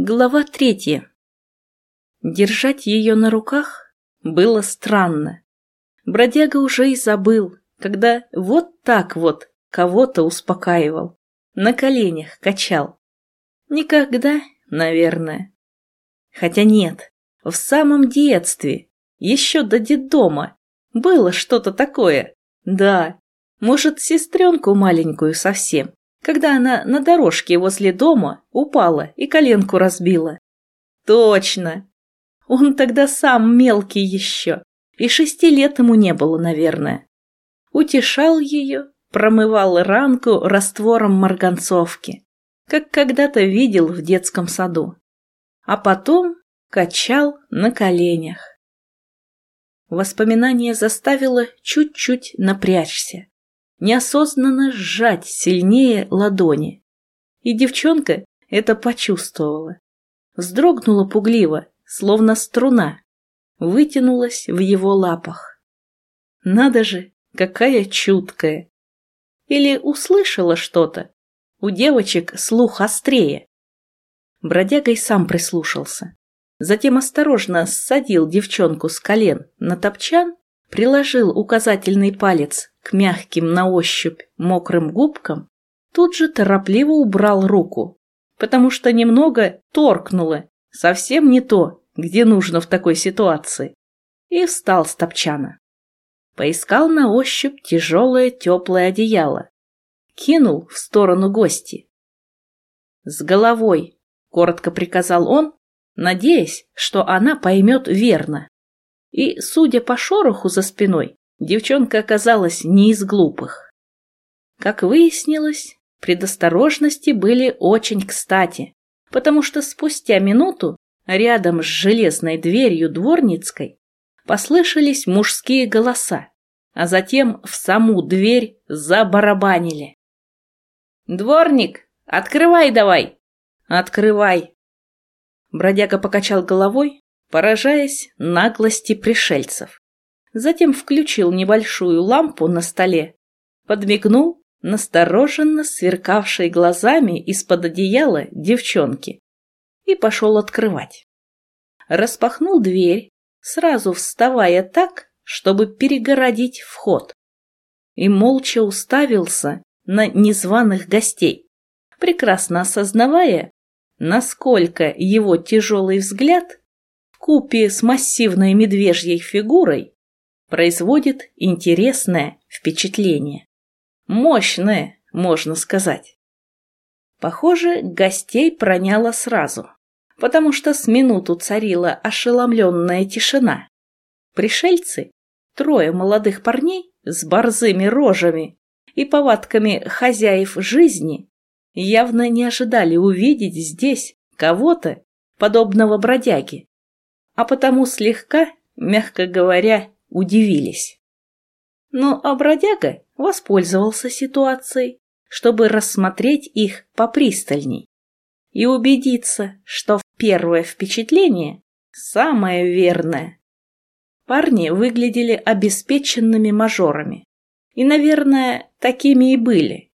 Глава третья. Держать ее на руках было странно. Бродяга уже и забыл, когда вот так вот кого-то успокаивал, на коленях качал. Никогда, наверное. Хотя нет, в самом детстве, еще до детдома, было что-то такое. Да, может, сестренку маленькую совсем, когда она на дорожке возле дома упала и коленку разбила. Точно! Он тогда сам мелкий еще, и шести лет ему не было, наверное. Утешал ее, промывал ранку раствором марганцовки, как когда-то видел в детском саду. А потом качал на коленях. Воспоминание заставило чуть-чуть напрячься неосознанно сжать сильнее ладони. И девчонка это почувствовала. Вздрогнула пугливо, словно струна, вытянулась в его лапах. Надо же, какая чуткая! Или услышала что-то? У девочек слух острее. Бродяга и сам прислушался. Затем осторожно ссадил девчонку с колен на топчан, приложил указательный палец к мягким на ощупь мокрым губкам, тут же торопливо убрал руку, потому что немного торкнуло, совсем не то, где нужно в такой ситуации, и встал с топчана. Поискал на ощупь тяжелое теплое одеяло, кинул в сторону гости. «С головой», — коротко приказал он, надеясь, что она поймет верно. И, судя по шороху за спиной, Девчонка оказалась не из глупых. Как выяснилось, предосторожности были очень кстати, потому что спустя минуту рядом с железной дверью дворницкой послышались мужские голоса, а затем в саму дверь забарабанили. «Дворник, открывай давай!» «Открывай!» Бродяга покачал головой, поражаясь наглости пришельцев затем включил небольшую лампу на столе, подмигнул настороженно сверкавшей глазами из-под одеяла девчонки и пошел открывать. Распахнул дверь, сразу вставая так, чтобы перегородить вход, и молча уставился на незваных гостей, прекрасно осознавая, насколько его тяжелый взгляд купе с массивной медвежьей фигурой производит интересное впечатление. Мощное, можно сказать. Похоже, гостей проняло сразу, потому что с минуту царила ошеломленная тишина. Пришельцы, трое молодых парней с борзыми рожами и повадками хозяев жизни, явно не ожидали увидеть здесь кого-то, подобного бродяге, а потому слегка, мягко говоря, удивились. Но а бродяга воспользовался ситуацией, чтобы рассмотреть их попристальней и убедиться, что первое впечатление самое верное. Парни выглядели обеспеченными мажорами. И, наверное, такими и были.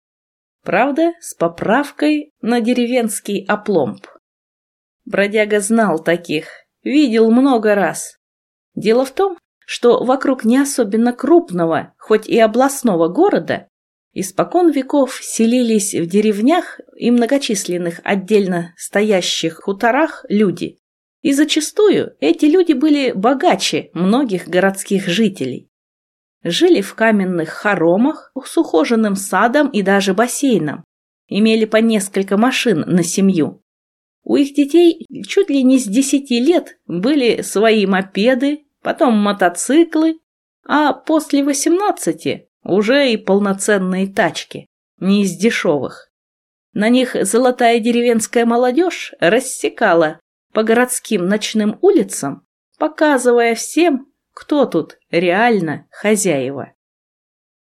Правда, с поправкой на деревенский опломб. Бродяга знал таких, видел много раз. Дело в том, что вокруг не особенно крупного, хоть и областного города, испокон веков селились в деревнях и многочисленных отдельно стоящих хуторах люди. И зачастую эти люди были богаче многих городских жителей. Жили в каменных хоромах с ухоженным садом и даже бассейном. Имели по несколько машин на семью. У их детей чуть ли не с десяти лет были свои мопеды, потом мотоциклы, а после восемнадцати уже и полноценные тачки, не из дешевых. На них золотая деревенская молодежь рассекала по городским ночным улицам, показывая всем, кто тут реально хозяева.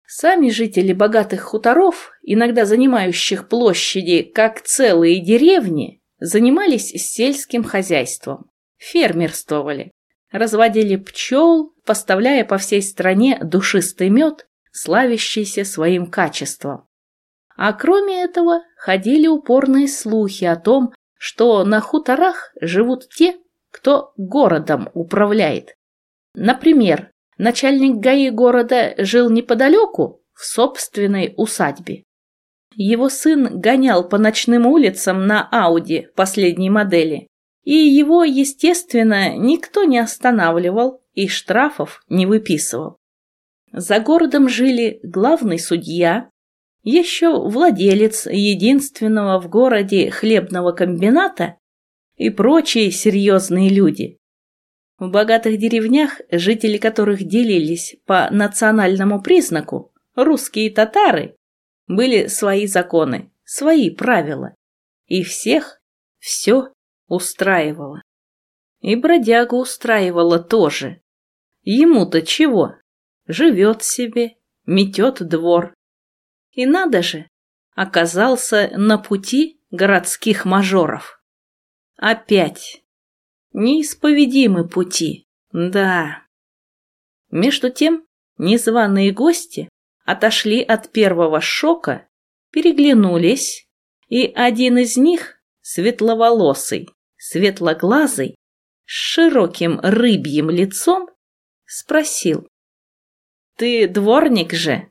Сами жители богатых хуторов, иногда занимающих площади как целые деревни, занимались сельским хозяйством, фермерствовали, разводили пчел, поставляя по всей стране душистый мед, славящийся своим качеством. А кроме этого ходили упорные слухи о том, что на хуторах живут те, кто городом управляет. Например, начальник ГАИ города жил неподалеку, в собственной усадьбе. Его сын гонял по ночным улицам на Ауди последней модели, и его, естественно, никто не останавливал и штрафов не выписывал. За городом жили главный судья, еще владелец единственного в городе хлебного комбината и прочие серьезные люди. В богатых деревнях, жители которых делились по национальному признаку, русские татары, были свои законы, свои правила. И всех все устраивало. И бродягу устраивало тоже. Ему-то чего? Живет себе, метет двор. И надо же, оказался на пути городских мажоров. Опять. Неисповедимы пути, да. Между тем, незваные гости отошли от первого шока, переглянулись, и один из них, светловолосый, светлоглазый, с широким рыбьим лицом, спросил. «Ты дворник же?»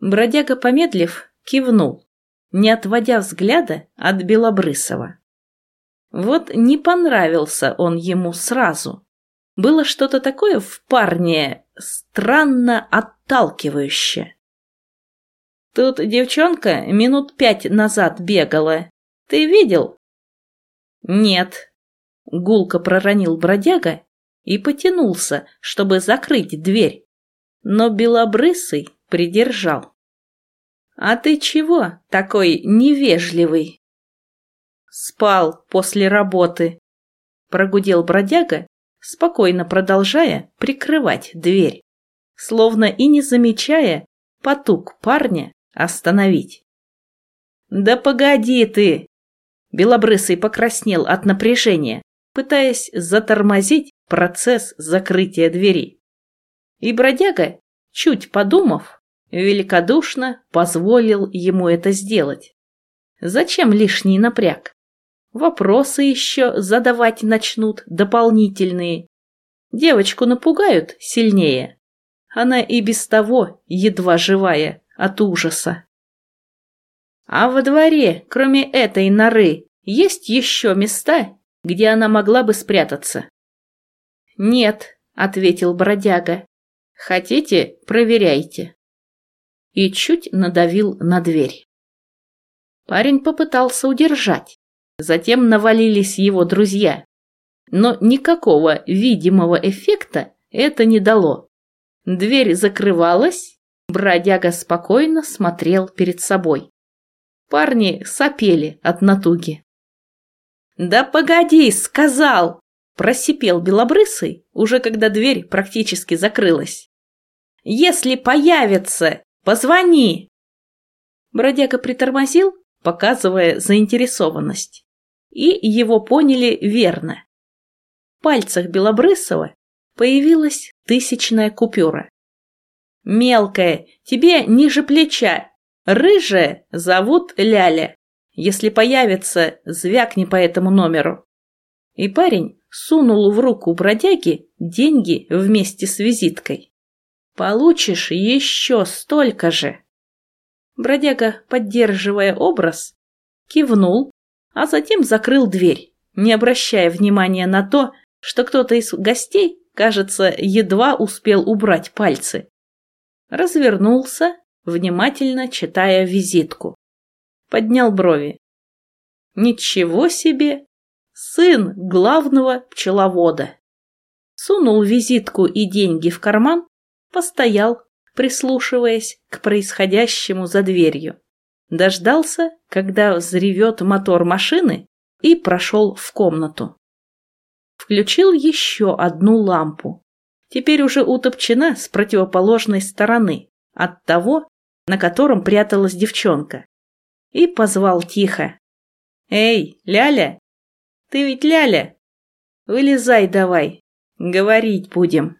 Бродяга, помедлив, кивнул, не отводя взгляда от Белобрысова. Вот не понравился он ему сразу. Было что-то такое в парне странно отталкивающе. Тут девчонка минут пять назад бегала. Ты видел? Нет. Гулко проронил бродяга и потянулся, чтобы закрыть дверь. Но белобрысый придержал. А ты чего такой невежливый? Спал после работы. Прогудел бродяга спокойно продолжая прикрывать дверь, словно и не замечая потуг парня остановить. «Да погоди ты!» Белобрысый покраснел от напряжения, пытаясь затормозить процесс закрытия двери. И бродяга, чуть подумав, великодушно позволил ему это сделать. Зачем лишний напряг? Вопросы еще задавать начнут дополнительные. Девочку напугают сильнее. Она и без того едва живая от ужаса. А во дворе, кроме этой норы, есть еще места, где она могла бы спрятаться? Нет, ответил бродяга. Хотите, проверяйте. И чуть надавил на дверь. Парень попытался удержать, Затем навалились его друзья. Но никакого видимого эффекта это не дало. Дверь закрывалась, бродяга спокойно смотрел перед собой. Парни сопели от натуги. «Да погоди, сказал!» – просипел Белобрысый, уже когда дверь практически закрылась. «Если появится, позвони!» Бродяга притормозил, показывая заинтересованность и его поняли верно. В пальцах Белобрысова появилась тысячная купюра. «Мелкая, тебе ниже плеча, рыжая зовут Ляля. Если появится, звякни по этому номеру». И парень сунул в руку бродяги деньги вместе с визиткой. «Получишь еще столько же». Бродяга, поддерживая образ, кивнул а затем закрыл дверь, не обращая внимания на то, что кто-то из гостей, кажется, едва успел убрать пальцы. Развернулся, внимательно читая визитку. Поднял брови. Ничего себе! Сын главного пчеловода. Сунул визитку и деньги в карман, постоял, прислушиваясь к происходящему за дверью. Дождался, когда взревет мотор машины, и прошел в комнату. Включил еще одну лампу. Теперь уже утопчена с противоположной стороны, от того, на котором пряталась девчонка. И позвал тихо. «Эй, Ляля! Ты ведь Ляля? Вылезай давай, говорить будем».